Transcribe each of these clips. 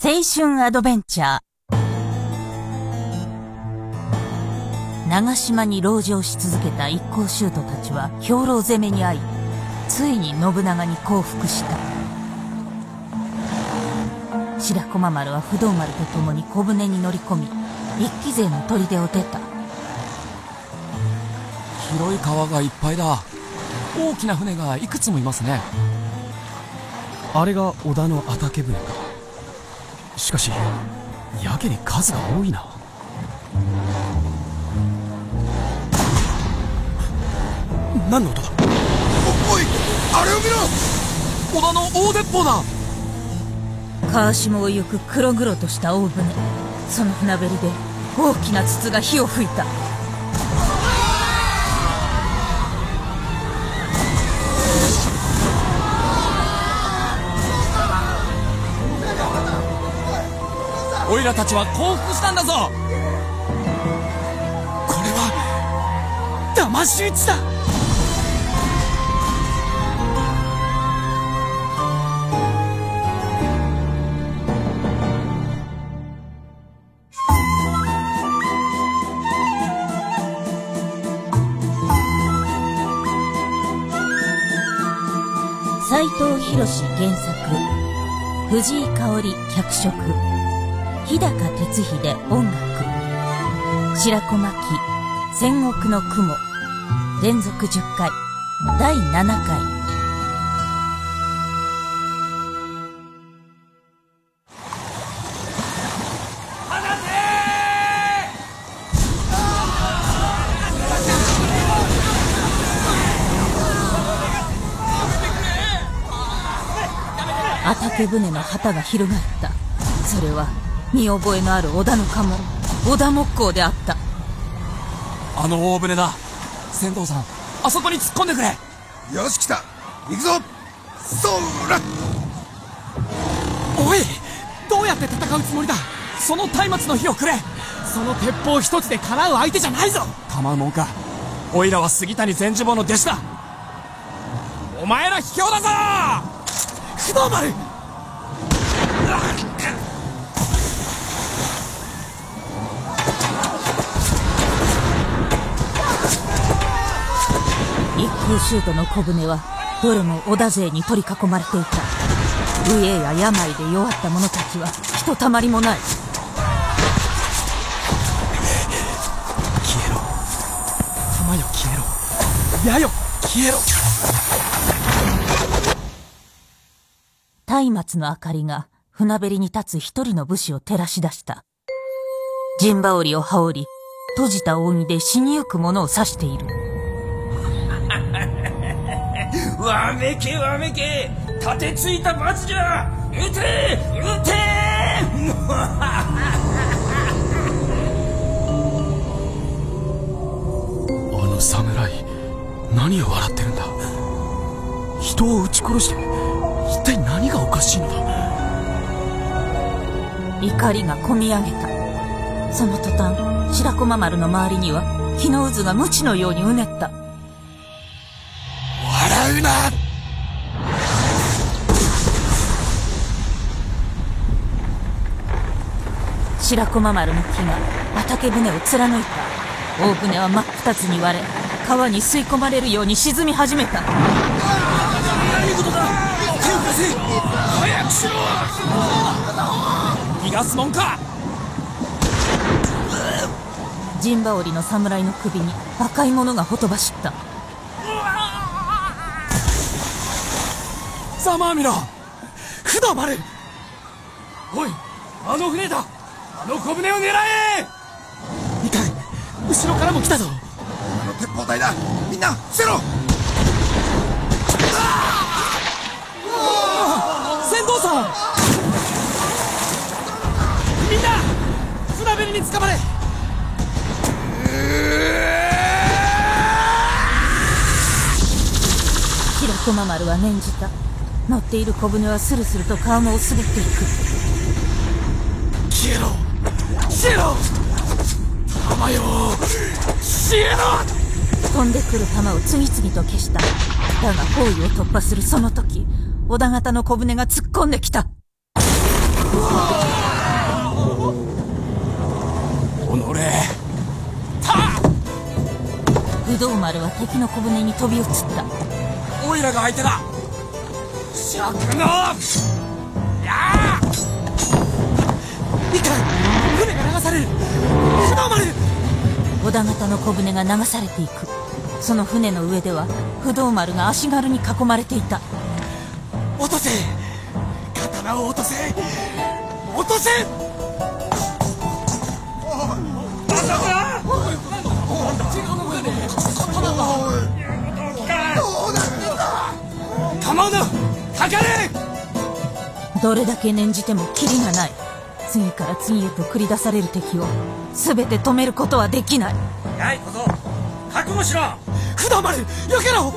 青春アドベンチャー。長島に籠城し続けた一行衆徒たちは兵糧攻めに遭い、ついに信長に降伏した。白駒丸は不動丸と共に小舟に乗り込み、一騎勢の砦を出た。広い川がいっぱいだ大きな船がいくつもいますねあれが織田の ataque 船かしかしやけに数が多いな。何の音だ？おおいあれを見ろ！織田の大鉄砲だ！川下を行く黒々とした大船。その船べりで大きな筒が火を吹いたオイラたちは降伏したんだぞ。これは騙し討ちだ。斎藤博原作。藤井香織脚色。日高哲秀音楽白子巻戦国の雲連続10回第7回 ataque 船の旗が翻った。それは見覚えのある織田の家紋織田木工であった。あの大船だ。船頭さんあそこに突っ込んでくれ。よし来た。行くぞ。そらおいどうやって戦うつもりだ。その松明の火をくれ。その鉄砲一つでかなう相手じゃないぞ。構うもんか。オイラは杉谷善次坊の弟子だ。お前ら卑怯だぞ。不動丸一空シュートの小舟はどれも織田勢に取り囲まれていた。飢えや病で弱った者たちはひとたまりもない。消えろ。弾よ消えろ。矢よ消えろ。松明の明かりが船べりに立つ一人の武士を照らし出した。陣羽織を羽織り閉じた扇で死にゆく者を指しているわめけわめけ。立てついた罰じゃ撃て撃て。あの侍何を笑ってるんだ。人を撃ち殺して一体何がおかしいのだ。怒りがこみ上げた。その途端白駒丸の周りには火の渦が鞭のようにうねった白駒丸の木が畑船を貫いた大船は真っ二つに割れ川に吸い込まれるように沈み始めた。何事だ手を貸せ早くしろ逃がすもんか。陣羽織の侍の首に赤いものがほとばしった。ざまあみろ。不動丸おいあの船だあの小舟を狙えいかん後ろからも来たぞ。あの鉄砲隊だ。みんな伏せろ船頭さん!みんな船べりに捕まれ!丸は念じた。乗っている小舟はスルスルと川面を滑っていく。消えろシエ弾よ。シエ飛んでくる弾を次々と消した。だが包囲を突破するその時織田方の小舟が突っ込んできた。おのれた不動丸は敵の小舟に飛び移った。オイラが相手だ。シャクノやあ。いかん船が流される。丸。織田方の小舟が流されていく。その船の上では不動丸が足軽に囲まれていた。落とせ。刀を落とせ。落とせ。どれだけ念じてもキリがない次から次へと繰り出される敵を全て止めることはできない。やい小僧覚悟しろ。不動丸避けろ。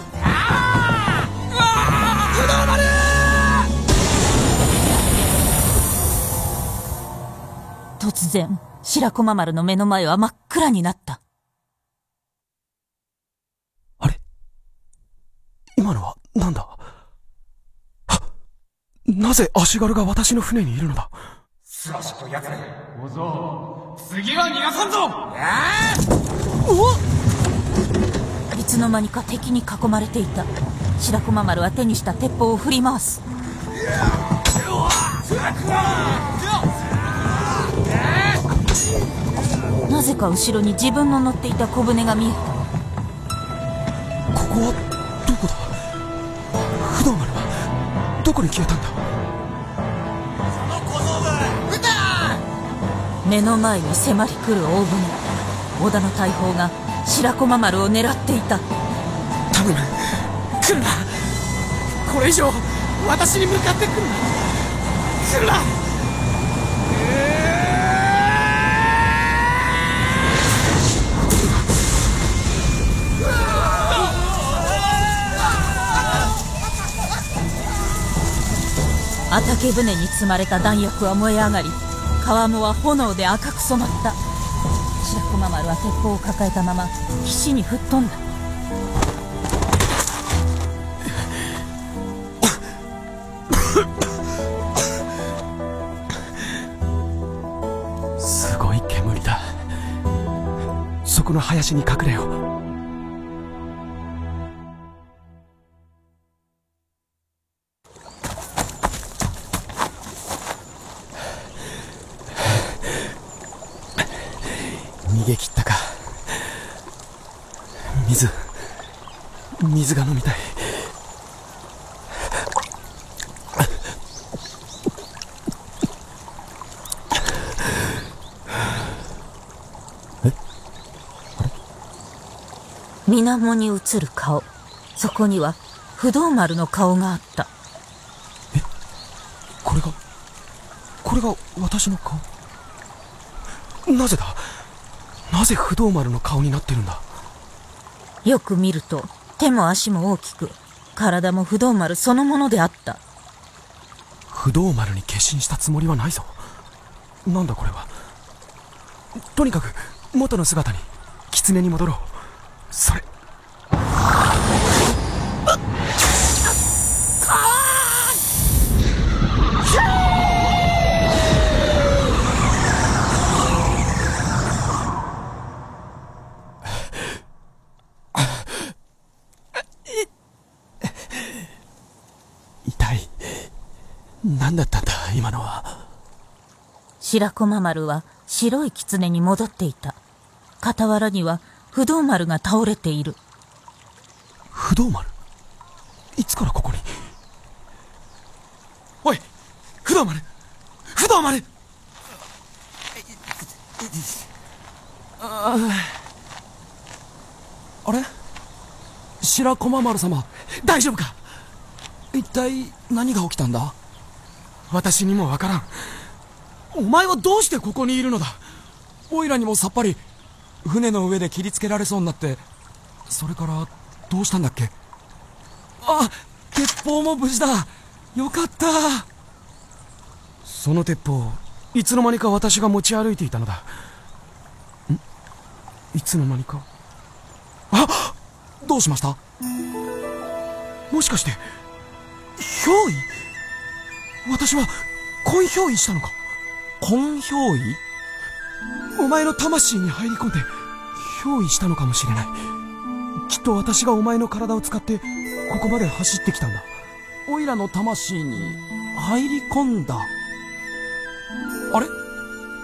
突然白駒丸の目の前は真っ暗になった。あれ？今のは何だ？はなぜ足軽が私の船にいるのだ？すらしとやつれ次は逃がさんぞ。いつの間にか敵に囲まれていた。白駒丸は手にした鉄砲を振り回す。なぜか後ろに自分の乗っていた小舟が見えた。ここはどこだ？不動丸はどこに消えたんだ？目の前に迫り来る大船織田の大砲が白駒丸を狙っていた。頼む来るなこれ以上私に向かって来るな。来るなアタケ船に積まれた弾薬は燃え上がり川面は炎で赤く染まった。白駒丸は鉄砲を抱えたまま岸に吹っ飛んだ。すごい煙だ。そこの林に隠れよう。水面に映る顔。そこには不動丸の顔があった。これが？これが私の顔？なぜだ？なぜ不動丸の顔になってるんだ？よく見ると手も足も大きく体も不動丸そのものであった。不動丸に化身したつもりはないぞ。なんだこれは？とにかく元の姿に狐に戻ろうそれ。痛い。何だったんだ今のは？白駒丸は白い狐に戻っていた。傍らには不動丸が倒れている。不動丸？いつからここに？おい不動丸？不動丸？あれ？白駒丸様大丈夫か？一体何が起きたんだ？私にもわからん。お前はどうしてここにいるのだ？オイラにもさっぱり。船の上で切りつけられそうになってそれからどうしたんだっけ？あ鉄砲も無事だ。よかった。その鉄砲いつの間にか私が持ち歩いていたのだ。ん？いつの間にか？あどうしました？もしかして憑依？私は婚憑依したのか？婚憑依？お前の魂に入り込んで憑依したのかもしれないきっと私がお前の体を使ってここまで走ってきたんだオイラの魂に入り込んだ。あれ？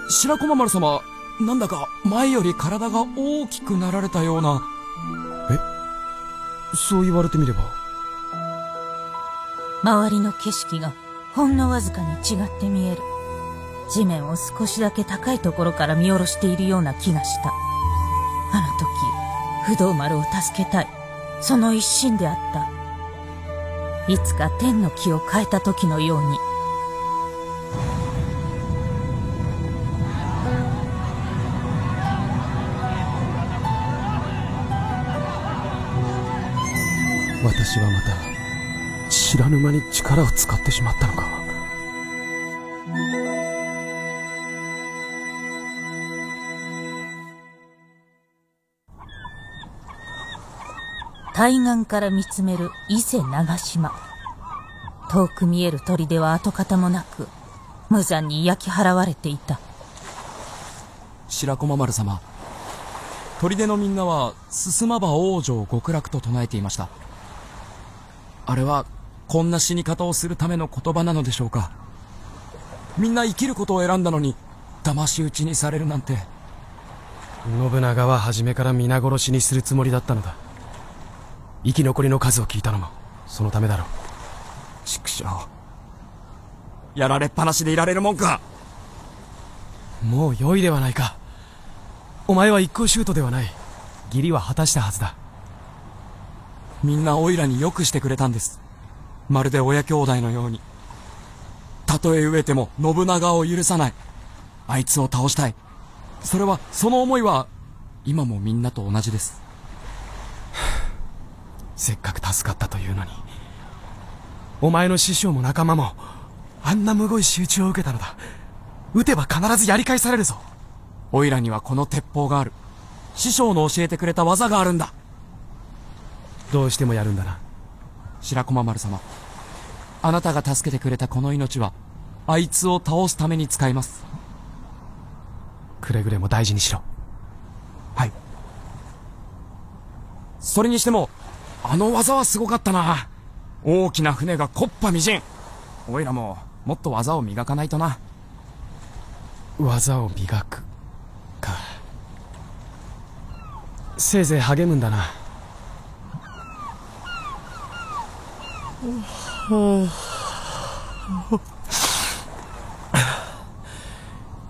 白駒丸様、なんだか前より体が大きくなられたような。そう言われてみれば周りの景色がほんのわずかに違って見える。地面を少しだけ高いところから見下ろしているような気がした。あの時、不動丸を助けたい。その一心であった。いつか天の気を変えた時のように。私はまた知らぬ間に力を使ってしまったのか対岸から見つめる伊勢長島。遠く見える砦は跡形もなく、無残に焼き払われていた。白駒丸様。砦のみんなは、進まば王女極楽と唱えていました。あれは、こんな死に方をするための言葉なのでしょうか。みんな生きることを選んだのに、騙し討ちにされるなんて。信長は初めから皆殺しにするつもりだったのだ生き残りの数を聞いたのもそのためだろう畜生。やられっぱなしでいられるもんかもう良いではないかお前は一向シュートではない義理は果たしたはずだみんなオイラによくしてくれたんです。まるで親兄弟のように。たとえ飢えても信長を許さない。あいつを倒したい。それは、その思いは、今もみんなと同じです。せっかく助かったというのにお前の師匠も仲間もあんなむごい仕打ちを受けたのだ撃てば必ずやり返されるぞオイラにはこの鉄砲がある。師匠の教えてくれた技があるんだ。どうしてもやるんだな白駒丸様。あなたが助けてくれたこの命は、あいつを倒すために使います。くれぐれも大事にしろはい。それにしても、あの技はすごかったな。大きな船が木っ端みじん。おいらも、もっと技を磨かないとな。技を磨くかせいぜい励むんだな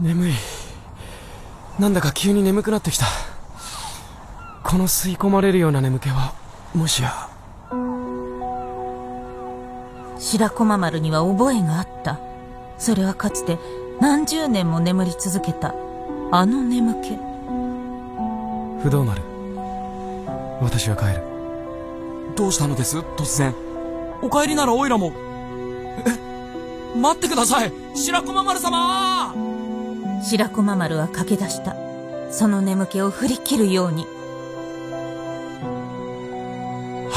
眠いなんだか急に眠くなってきたこの吸い込まれるような眠気はもしや白駒丸には覚えがあった。それはかつて何十年も眠り続けた、あの眠気。不動丸私は帰るどうしたのです？突然。お帰りならおいらも。え、待ってください白駒丸様白駒丸は駆け出した。その眠気を振り切るように。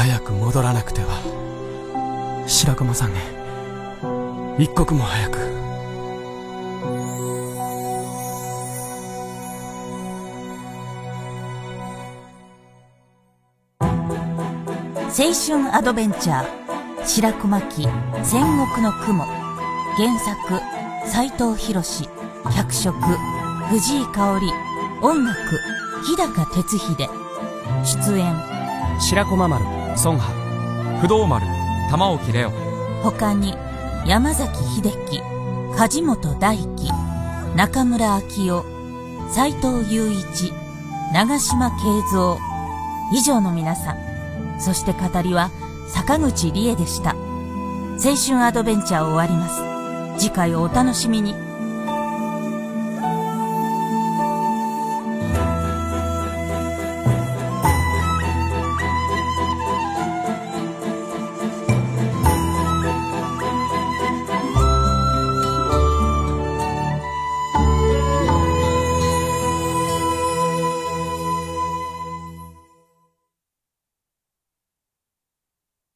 早く戻らなくては。白駒さんね一刻も早く。青春アドベンチャー。白駒記戦国の雲。原作斎藤博脚色藤井香織。音楽日高哲秀。出演白駒丸。孫波不動丸、玉置レオ。他に山崎秀樹梶本大輝中村明夫斎藤雄一長島慶三以上の皆さん。そして語りは坂口理恵でした。青春アドベンチャーを終わります。次回をお楽しみに。